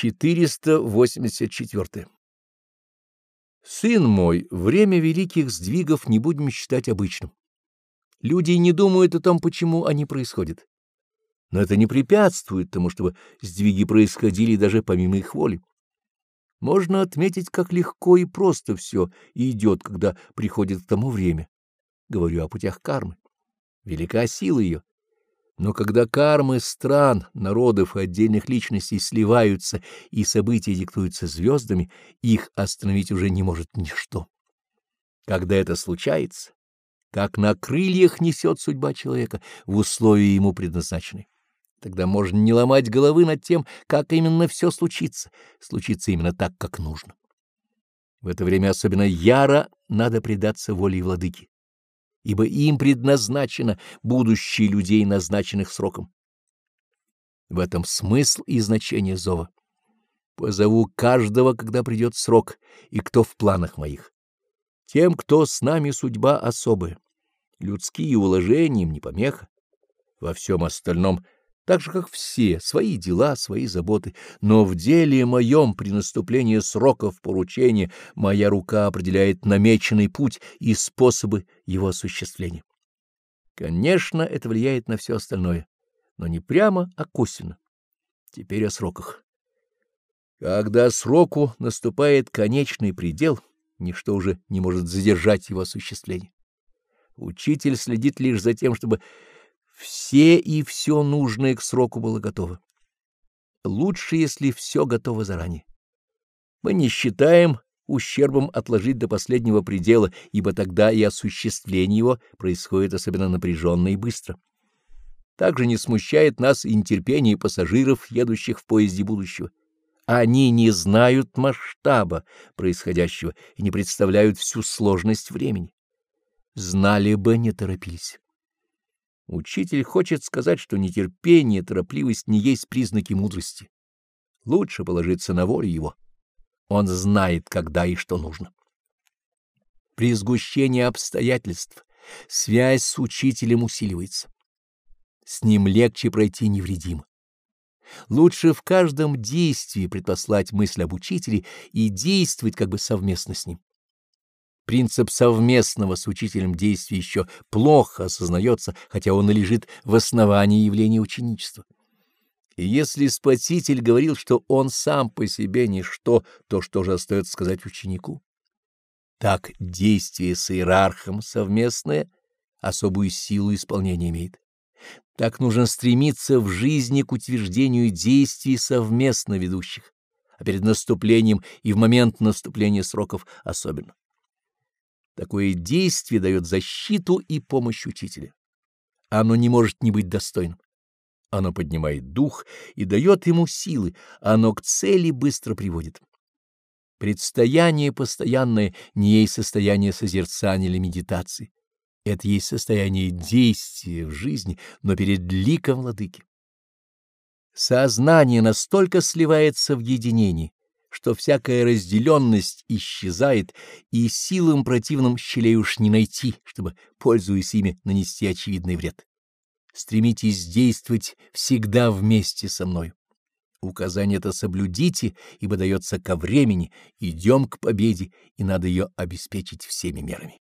484. Сын мой, время великих сдвигов не будем считать обычным. Люди не думают о том, почему они происходят. Но это не препятствует тому, чтобы сдвиги происходили даже помимо их воли. Можно отметить, как легко и просто все идет, когда приходит к тому время. Говорю о путях кармы. Велика сила ее. Но когда кармы стран, народов и отдельных личностей сливаются и события диктуются звездами, их остановить уже не может ничто. Когда это случается, как на крыльях несет судьба человека в условия ему предназначенные. Тогда можно не ломать головы над тем, как именно все случится, случится именно так, как нужно. В это время особенно яро надо предаться воле владыки ибо им предназначено будущее людей, назначенных сроком. В этом смысл и значение зова. Позову каждого, когда придет срок, и кто в планах моих. Тем, кто с нами судьба особая, людские уложения им не помеха. Во всем остальном — так же, как все, свои дела, свои заботы, но в деле моем при наступлении сроков поручения моя рука определяет намеченный путь и способы его осуществления. Конечно, это влияет на все остальное, но не прямо, а косвенно. Теперь о сроках. Когда сроку наступает конечный предел, ничто уже не может задержать его осуществление. Учитель следит лишь за тем, чтобы все и все нужное к сроку было готово. Лучше, если все готово заранее. Мы не считаем ущербом отложить до последнего предела, ибо тогда и осуществление его происходит особенно напряженно и быстро. Также не смущает нас и нетерпение пассажиров, едущих в поезде будущего. Они не знают масштаба происходящего и не представляют всю сложность времени. Знали бы, не торопились. Учитель хочет сказать, что нетерпение, торопливость не есть признаки мудрости. Лучше положиться на волю его. Он знает, когда и что нужно. При сгущении обстоятельств связь с учителем усиливается. С ним легче пройти невредимо. Лучше в каждом действии предпослать мысль об учителе и действовать как бы совместно с ним. Принцип совместного с учителем действия еще плохо осознается, хотя он и лежит в основании явления ученичества. И если Спаситель говорил, что он сам по себе ничто, то что же остается сказать ученику? Так действие с иерархом совместное особую силу исполнения имеет. Так нужно стремиться в жизни к утверждению действий совместно ведущих, а перед наступлением и в момент наступления сроков особенно. Такое действие дает защиту и помощь учителя. Оно не может не быть достойным. Оно поднимает дух и дает ему силы, оно к цели быстро приводит. Предстояние постоянное не есть состояние созерцания или медитации. Это есть состояние действия в жизни, но перед ликом владыки. Сознание настолько сливается в единении, что всякая разделенность исчезает, и силам противным щелей уж не найти, чтобы, пользуясь ими, нанести очевидный вред. Стремитесь действовать всегда вместе со мной. Указание это соблюдите, ибо дается ко времени, идем к победе, и надо ее обеспечить всеми мерами.